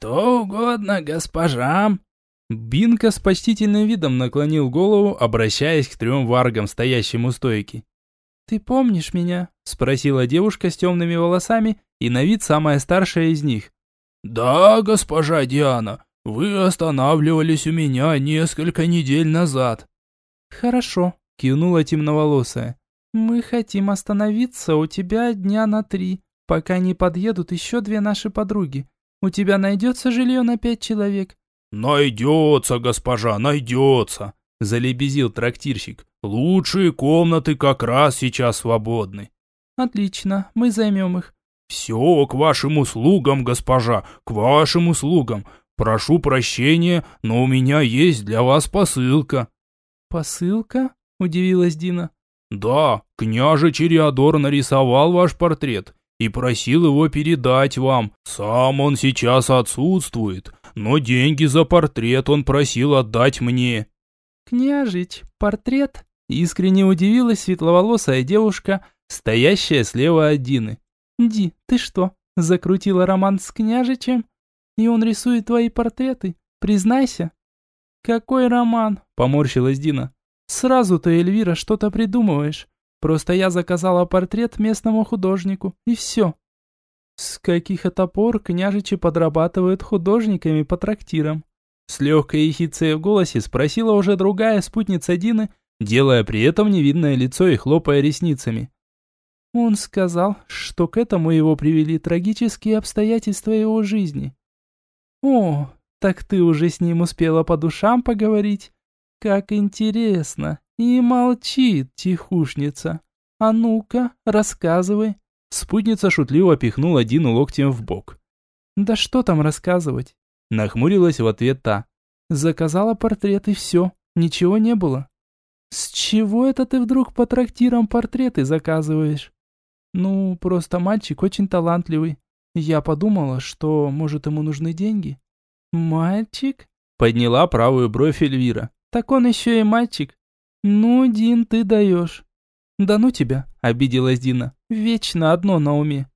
«Что угодно госпожам!» Бинка с почтительным видом наклонил голову, обращаясь к трем варгам, стоящим у стойки. «Ты помнишь меня?» – спросила девушка с темными волосами и на вид самая старшая из них. «Да, госпожа Диана, вы останавливались у меня несколько недель назад». «Хорошо», – кивнула темноволосая. «Мы хотим остановиться у тебя дня на три, пока не подъедут еще две наши подруги. У тебя найдется жилье на пять человек?» «Найдется, госпожа, найдется», – залебезил трактирщик. «Лучшие комнаты как раз сейчас свободны». «Отлично, мы займем их». «Все к вашим услугам, госпожа, к вашим услугам. Прошу прощения, но у меня есть для вас посылка». «Посылка?» – удивилась Дина. «Да, княже Чериадор нарисовал ваш портрет и просил его передать вам. Сам он сейчас отсутствует, но деньги за портрет он просил отдать мне». «Княжич, портрет?» Искренне удивилась светловолосая девушка, стоящая слева от Дины. «Ди, ты что, закрутила роман с княжичем? И он рисует твои портреты? Признайся». «Какой роман?» – поморщилась Дина. «Сразу ты, Эльвира, что-то придумываешь. Просто я заказала портрет местному художнику, и все. С каких это пор княжичи подрабатывают художниками по трактирам? С легкой ехицей в голосе спросила уже другая спутница Дины, делая при этом невидное лицо и хлопая ресницами. Он сказал, что к этому его привели трагические обстоятельства его жизни. О, так ты уже с ним успела по душам поговорить? Как интересно. И молчит тихушница. А ну-ка, рассказывай. Спутница шутливо пихнула Дину локтем в бок. «Да что там рассказывать?» Нахмурилась в ответ та. «Заказала портрет и все, ничего не было». «С чего это ты вдруг по трактирам портреты заказываешь?» «Ну, просто мальчик очень талантливый. Я подумала, что, может, ему нужны деньги». «Мальчик?» Подняла правую бровь Эльвира. «Так он еще и мальчик». «Ну, Дин, ты даешь». «Да ну тебя», — обиделась Дина. «Вечно одно на уме».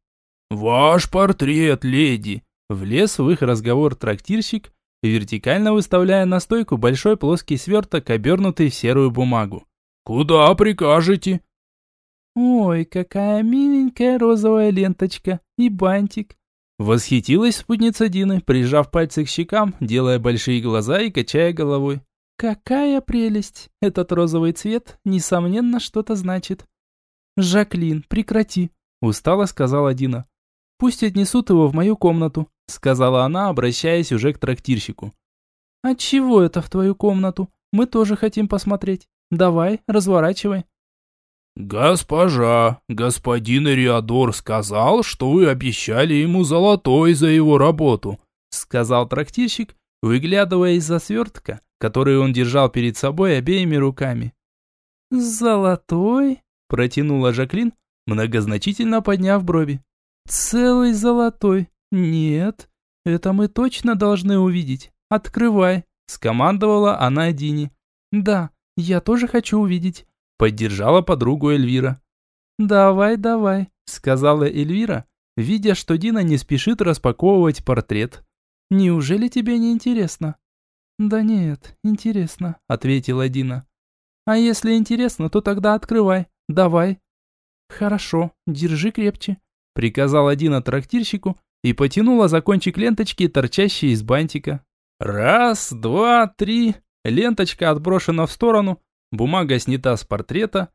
«Ваш портрет, леди!» Влез в их разговор трактирщик, вертикально выставляя на стойку большой плоский сверток, обернутый в серую бумагу. «Куда прикажете?» «Ой, какая миленькая розовая ленточка и бантик!» Восхитилась спутница Дины, прижав пальцы к щекам, делая большие глаза и качая головой. Какая прелесть! Этот розовый цвет, несомненно, что-то значит. Жаклин, прекрати, устало сказала Дина. Пусть отнесут его в мою комнату, сказала она, обращаясь уже к трактирщику. А чего это в твою комнату? Мы тоже хотим посмотреть. Давай, разворачивай. «Госпожа, господин Эриадор сказал, что вы обещали ему золотой за его работу», сказал трактирщик, выглядывая из-за свертка, который он держал перед собой обеими руками. «Золотой?» – протянула Жаклин, многозначительно подняв брови. «Целый золотой? Нет, это мы точно должны увидеть. Открывай!» – скомандовала она Дине. «Да, я тоже хочу увидеть», – поддержала подругу Эльвира. «Давай, давай», – сказала Эльвира, видя, что Дина не спешит распаковывать портрет. «Неужели тебе не интересно?» «Да нет, интересно», — ответила Дина. «А если интересно, то тогда открывай, давай». «Хорошо, держи крепче», — приказала Дина трактирщику и потянула за кончик ленточки, торчащей из бантика. Раз, два, три. Ленточка отброшена в сторону, бумага снята с портрета.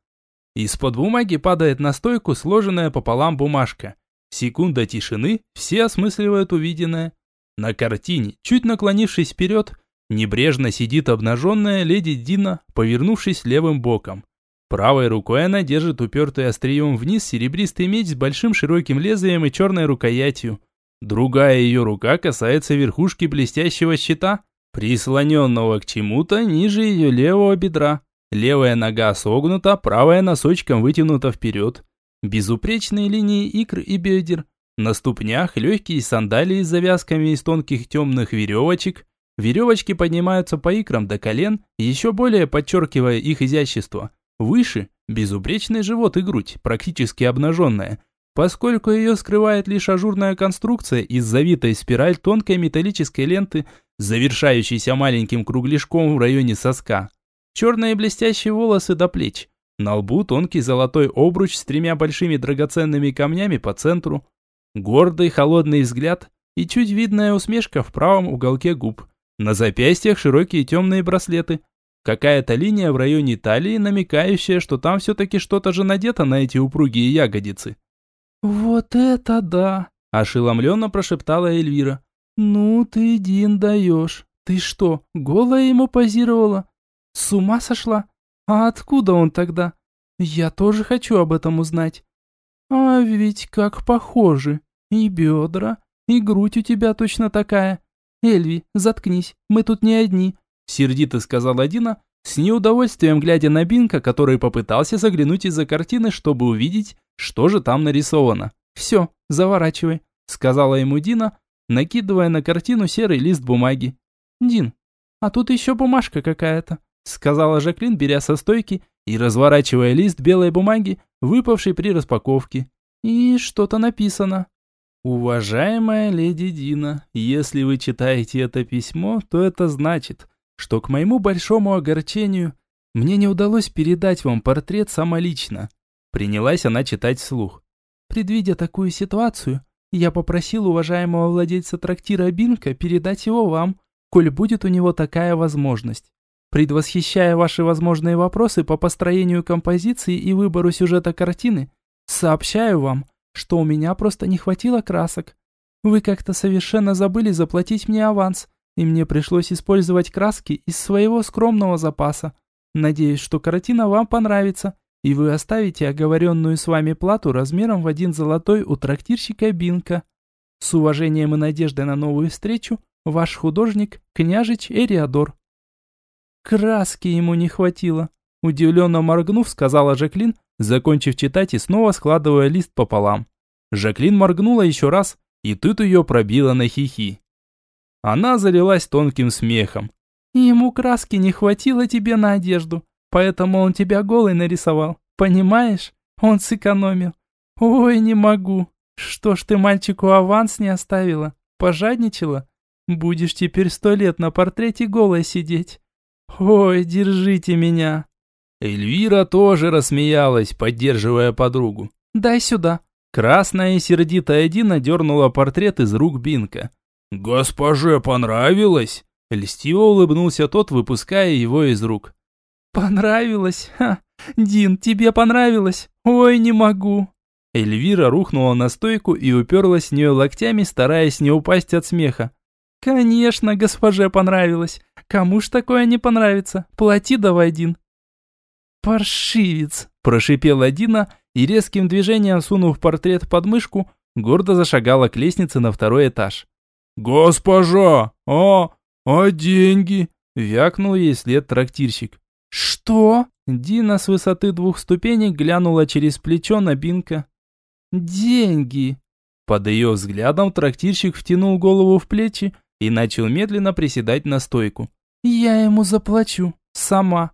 Из-под бумаги падает на стойку сложенная пополам бумажка. Секунда тишины, все осмысливают увиденное. На картине, чуть наклонившись вперед, Небрежно сидит обнаженная леди Дина, повернувшись левым боком. Правой рукой она держит упертый острием вниз серебристый меч с большим широким лезвием и черной рукоятью. Другая ее рука касается верхушки блестящего щита, прислоненного к чему-то ниже ее левого бедра. Левая нога согнута, правая носочком вытянута вперед. Безупречные линии икр и бедер. На ступнях легкие сандалии с завязками из тонких темных веревочек, Веревочки поднимаются по икрам до колен, еще более подчеркивая их изящество. Выше – безупречный живот и грудь, практически обнаженная. поскольку ее скрывает лишь ажурная конструкция из завитой спираль тонкой металлической ленты, завершающейся маленьким кругляшком в районе соска. Черные блестящие волосы до плеч. На лбу тонкий золотой обруч с тремя большими драгоценными камнями по центру. Гордый холодный взгляд и чуть видная усмешка в правом уголке губ. На запястьях широкие темные браслеты. Какая-то линия в районе талии, намекающая, что там все-таки что-то же надето на эти упругие ягодицы. «Вот это да!» – ошеломленно прошептала Эльвира. «Ну ты, Дин, даешь. Ты что, голая ему позировала? С ума сошла? А откуда он тогда? Я тоже хочу об этом узнать. А ведь как похожи. И бедра, и грудь у тебя точно такая. Эльви, заткнись, мы тут не одни», – сердито сказала Дина, с неудовольствием глядя на Бинка, который попытался заглянуть из-за картины, чтобы увидеть, что же там нарисовано. «Все, заворачивай», – сказала ему Дина, накидывая на картину серый лист бумаги. «Дин, а тут еще бумажка какая-то», – сказала Жаклин, беря со стойки и разворачивая лист белой бумаги, выпавший при распаковке. «И что-то написано». «Уважаемая леди Дина, если вы читаете это письмо, то это значит, что к моему большому огорчению мне не удалось передать вам портрет самолично». Принялась она читать вслух. «Предвидя такую ситуацию, я попросил уважаемого владельца трактира Бинка передать его вам, коль будет у него такая возможность. Предвосхищая ваши возможные вопросы по построению композиции и выбору сюжета картины, сообщаю вам, что у меня просто не хватило красок. Вы как-то совершенно забыли заплатить мне аванс, и мне пришлось использовать краски из своего скромного запаса. Надеюсь, что картина вам понравится, и вы оставите оговоренную с вами плату размером в один золотой у трактирщика Бинка. С уважением и надеждой на новую встречу, ваш художник, княжич Эриадор. Краски ему не хватило. Удивленно моргнув, сказала Жаклин, закончив читать и снова складывая лист пополам. Жаклин моргнула еще раз, и тут ее пробило на хихи. Она залилась тонким смехом. «Ему краски не хватило тебе на одежду, поэтому он тебя голой нарисовал, понимаешь? Он сэкономил. Ой, не могу. Что ж ты мальчику аванс не оставила? Пожадничала? Будешь теперь сто лет на портрете голой сидеть. Ой, держите меня!» Эльвира тоже рассмеялась, поддерживая подругу. «Дай сюда». Красная и сердитая Дина дернула портрет из рук Бинка. «Госпоже понравилось?» Льстиво улыбнулся тот, выпуская его из рук. «Понравилось? Ха! Дин, тебе понравилось? Ой, не могу!» Эльвира рухнула на стойку и уперлась с нее локтями, стараясь не упасть от смеха. «Конечно, госпоже понравилось. Кому ж такое не понравится? Плати давай, Дин». «Паршивец!» – прошипела Дина и резким движением, сунув портрет под мышку, гордо зашагала к лестнице на второй этаж. «Госпожа! А, а деньги?» – вякнул ей след трактирщик. «Что?» – Дина с высоты двух ступенек глянула через плечо на Бинка. «Деньги!» Под ее взглядом трактирщик втянул голову в плечи и начал медленно приседать на стойку. «Я ему заплачу. Сама».